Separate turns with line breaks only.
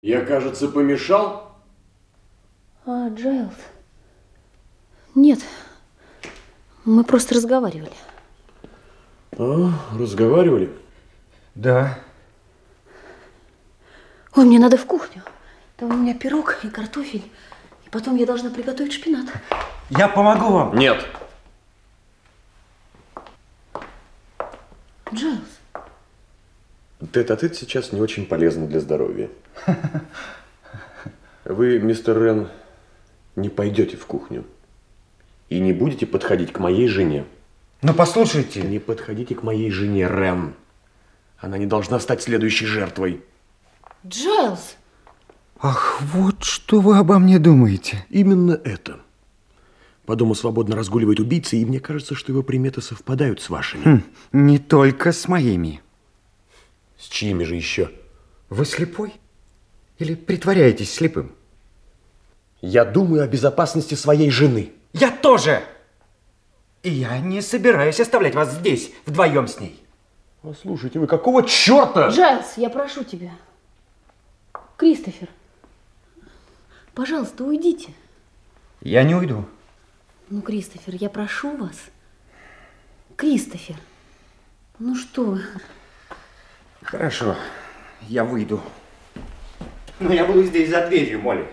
Я, кажется, помешал?
А, Джайлз. Нет, мы просто разговаривали.
А, разговаривали?
Да.
Ой, мне надо в кухню. Там у меня пирог и картофель. И потом я должна приготовить шпинат.
Я помогу вам.
Нет.
Джайлз,
Тет-а-тет сейчас не очень полезно для здоровья. Вы, мистер Рен, не пойдете в кухню. И не будете подходить к моей жене.
Но послушайте.
Не подходите к моей жене, Рен. Она не должна стать следующей жертвой.
Джайлз!
Ах, вот что вы обо мне думаете.
Именно это. По дому свободно разгуливает убийца, и мне кажется, что его приметы совпадают с вашими.
Хм, не только с моими.
С чьими же еще?
Вы слепой? Или притворяетесь слепым?
Я думаю о безопасности своей жены.
Я тоже! И я не собираюсь оставлять вас здесь, вдвоем с ней.
Послушайте, вы какого черта?
Джайлз, я прошу тебя. Кристофер, пожалуйста, уйдите.
Я не уйду.
Ну, Кристофер, я прошу вас. Кристофер, ну что вы?
Хорошо, я выйду. Но я буду здесь за дверью, Молли.